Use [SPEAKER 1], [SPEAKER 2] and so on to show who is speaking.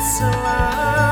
[SPEAKER 1] so loud.